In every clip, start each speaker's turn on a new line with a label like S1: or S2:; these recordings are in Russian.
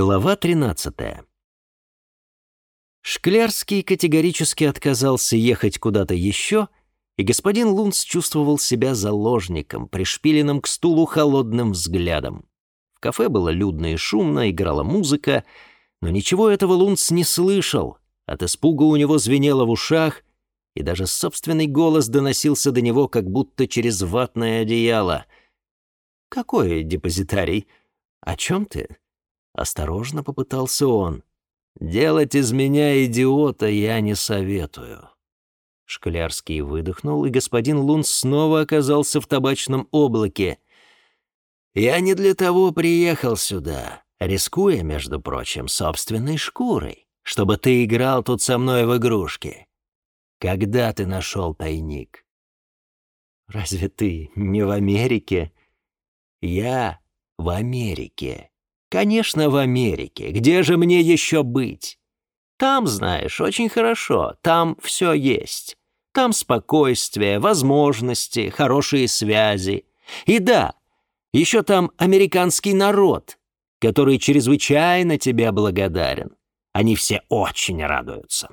S1: Глава 13. Шклярский категорически отказался ехать куда-то еще, и господин Лунц чувствовал себя заложником, пришпиленным к стулу холодным взглядом. В кафе было людно и шумно, играла музыка, но ничего этого Лунц не слышал. От испуга у него звенело в ушах, и даже собственный голос доносился до него как будто через ватное одеяло. «Какой депозитарий? О чем ты?» Осторожно попытался он. «Делать из меня идиота я не советую». Шклярский выдохнул, и господин Лунс снова оказался в табачном облаке. «Я не для того приехал сюда, рискуя, между прочим, собственной шкурой, чтобы ты играл тут со мной в игрушки. Когда ты нашел тайник?» «Разве ты не в Америке?» «Я в Америке», Конечно, в Америке. Где же мне еще быть? Там, знаешь, очень хорошо. Там все есть. Там спокойствие, возможности, хорошие связи. И да, еще там американский народ, который чрезвычайно тебе благодарен. Они все очень радуются.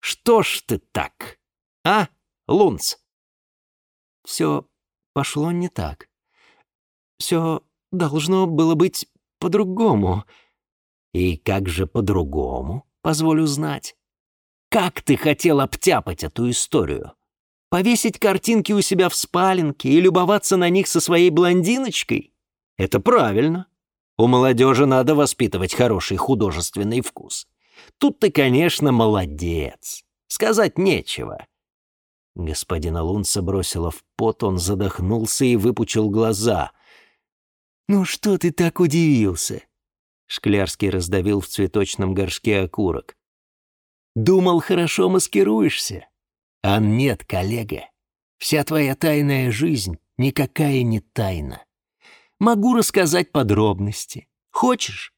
S1: Что ж ты так, а, Лунц? Все пошло не так. Все должно было быть по-другому. И как же по-другому, позволю знать? Как ты хотел обтяпать эту историю? Повесить картинки у себя в спаленке и любоваться на них со своей блондиночкой? Это правильно. У молодежи надо воспитывать хороший художественный вкус. Тут ты, конечно, молодец. Сказать нечего. Господин Алунса бросила в пот, он задохнулся и выпучил глаза — «Ну что ты так удивился?» Шклярский раздавил в цветочном горшке окурок. «Думал, хорошо маскируешься?» «А нет, коллега. Вся твоя тайная жизнь никакая не тайна. Могу рассказать подробности. Хочешь?»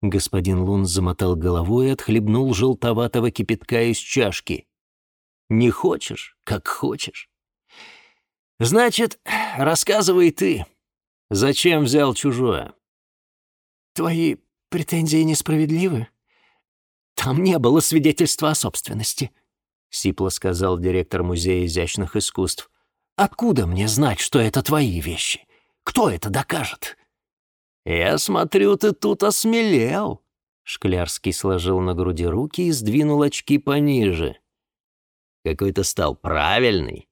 S1: Господин Лун замотал головой и отхлебнул желтоватого кипятка из чашки. «Не хочешь, как хочешь. Значит, рассказывай ты». Зачем взял чужое? Твои претензии несправедливы. Там не было свидетельства о собственности, сипло сказал директор музея изящных искусств. Откуда мне знать, что это твои вещи? Кто это докажет? Я смотрю, ты тут осмелел. Шклярский сложил на груди руки и сдвинул очки пониже. Какой-то стал правильный.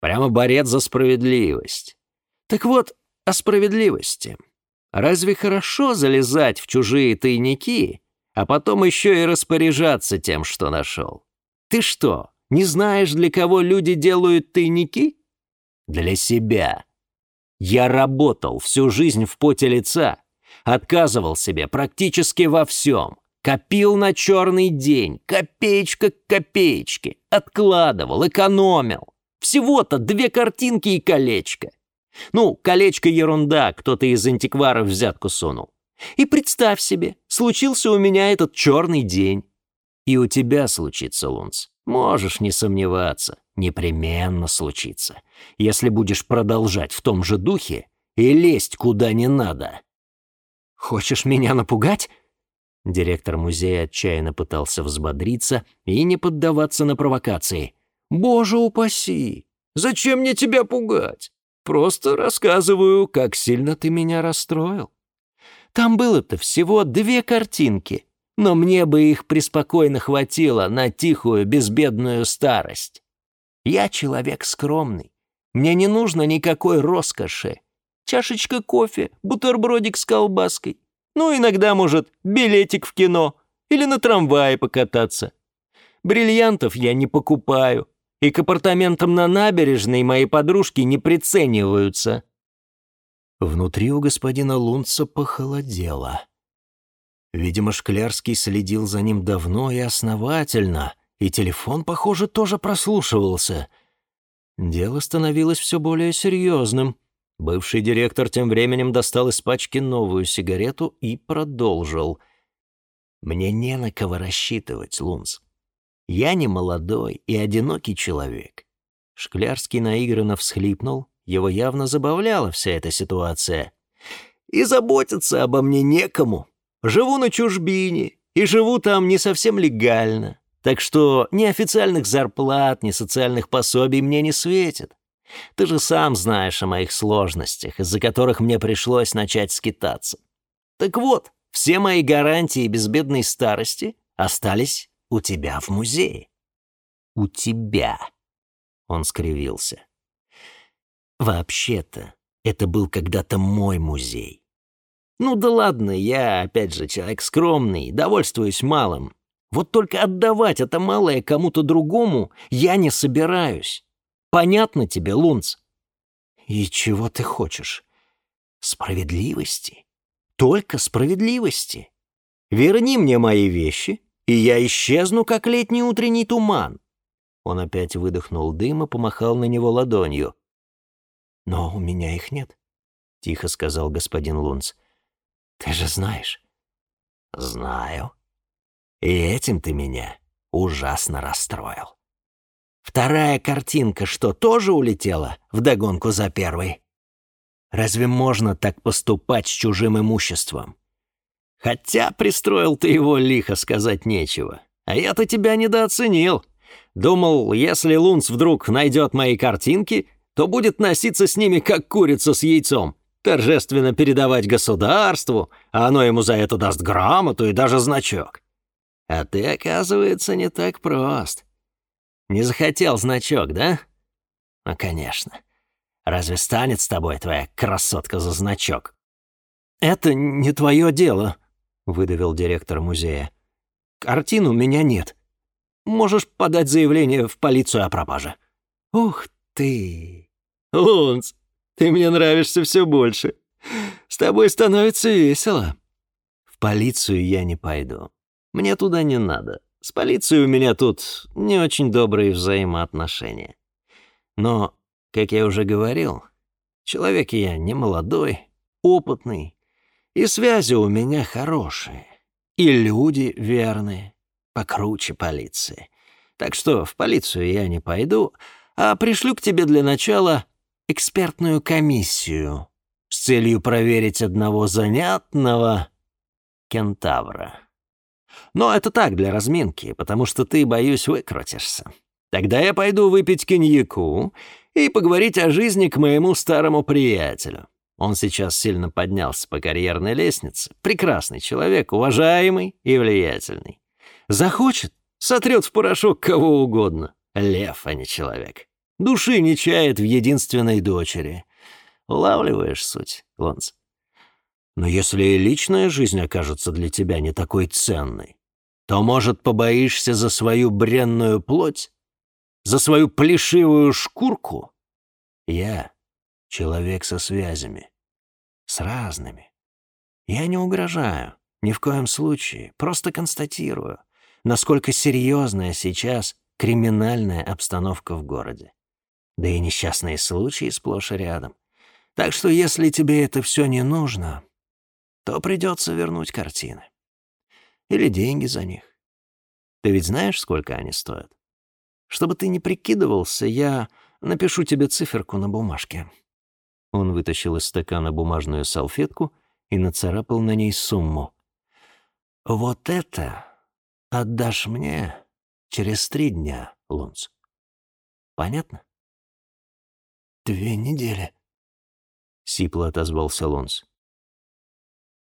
S1: Прямо борец за справедливость. Так вот, о справедливости. Разве хорошо залезать в чужие тайники, а потом еще и распоряжаться тем, что нашел? Ты что, не знаешь, для кого люди делают тайники? Для себя. Я работал всю жизнь в поте лица, отказывал себе практически во всем, копил на черный день, копеечка к копеечке, откладывал, экономил. Всего-то две картинки и колечко. Ну, колечко ерунда, кто-то из антикваров взятку сунул. И представь себе, случился у меня этот черный день. И у тебя случится, Лунц. Можешь не сомневаться, непременно случится, если будешь продолжать в том же духе и лезть куда не надо. Хочешь меня напугать? Директор музея отчаянно пытался взбодриться и не поддаваться на провокации. «Боже упаси! Зачем мне тебя пугать? Просто рассказываю, как сильно ты меня расстроил. Там было-то всего две картинки, но мне бы их преспокойно хватило на тихую, безбедную старость. Я человек скромный. Мне не нужно никакой роскоши. Чашечка кофе, бутербродик с колбаской. Ну, иногда, может, билетик в кино или на трамвае покататься. Бриллиантов я не покупаю, и к апартаментам на набережной мои подружки не прицениваются». Внутри у господина Лунца похолодело. Видимо, Шклярский следил за ним давно и основательно, и телефон, похоже, тоже прослушивался. Дело становилось все более серьезным. Бывший директор тем временем достал из пачки новую сигарету и продолжил. «Мне не на кого рассчитывать, Лунц. Я не молодой и одинокий человек». Шклярский наигранно всхлипнул, его явно забавляла вся эта ситуация. «И заботиться обо мне некому. Живу на чужбине, и живу там не совсем легально. Так что ни официальных зарплат, ни социальных пособий мне не светит. Ты же сам знаешь о моих сложностях, из-за которых мне пришлось начать скитаться. Так вот, все мои гарантии безбедной старости остались у тебя в музее. У тебя. Он скривился. Вообще-то, это был когда-то мой музей. Ну да ладно, я, опять же, человек скромный, довольствуюсь малым. Вот только отдавать это малое кому-то другому я не собираюсь. Понятно тебе, Лунц? И чего ты хочешь? Справедливости. Только справедливости. Верни мне мои вещи, и я исчезну, как летний утренний туман». Он опять выдохнул дым и помахал на него ладонью. «Но у меня их нет», — тихо сказал господин Лунц. «Ты же знаешь». «Знаю. И этим ты меня ужасно расстроил. Вторая картинка что, тоже улетела в догонку за первой? Разве можно так поступать с чужим имуществом?» Хотя пристроил ты его лихо, сказать нечего. А я-то тебя недооценил. Думал, если Лунц вдруг найдет мои картинки, то будет носиться с ними, как курица с яйцом, торжественно передавать государству, а оно ему за это даст грамоту и даже значок. А ты, оказывается, не так прост. Не захотел значок, да? Ну, конечно. Разве станет с тобой твоя красотка за значок? Это не твое дело, выдавил директор музея. «Картин у меня нет. Можешь подать заявление в полицию о пропаже». «Ух ты! Лунц, ты мне нравишься все больше. С тобой становится весело». «В полицию я не пойду. Мне туда не надо. С полицией у меня тут не очень добрые взаимоотношения. Но, как я уже говорил, человек я не молодой, опытный, и связи у меня хорошие. И люди верные, покруче полиции. Так что в полицию я не пойду, а пришлю к тебе для начала экспертную комиссию с целью проверить одного занятного кентавра. Но это так, для разминки, потому что ты, боюсь, выкрутишься. Тогда я пойду выпить коньяку и поговорить о жизни к моему старому приятелю. Он сейчас сильно поднялся по карьерной лестнице. Прекрасный человек, уважаемый и влиятельный. Захочет — сотрет в порошок кого угодно. Лев, а не человек. Души не чает в единственной дочери. Улавливаешь суть, Лонц. Но если и личная жизнь окажется для тебя не такой ценной, то, может, побоишься за свою бренную плоть, за свою плешивую шкурку? Я Человек со связями. С разными. Я не угрожаю. Ни в коем случае. Просто констатирую, насколько серьезная сейчас криминальная обстановка в городе. Да и несчастные случаи сплошь и рядом. Так что если тебе это все не нужно, то придется вернуть картины. Или деньги за них. Ты ведь знаешь, сколько они стоят? Чтобы ты не прикидывался, я напишу тебе циферку на бумажке. Он вытащил из стакана бумажную салфетку и нацарапал на ней сумму. «Вот это отдашь мне через три дня, Лунц. Понятно?» «Две недели», — сипло отозвался Лунц.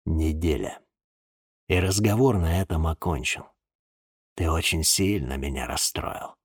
S1: «Неделя. И разговор на этом окончен. Ты очень сильно меня расстроил.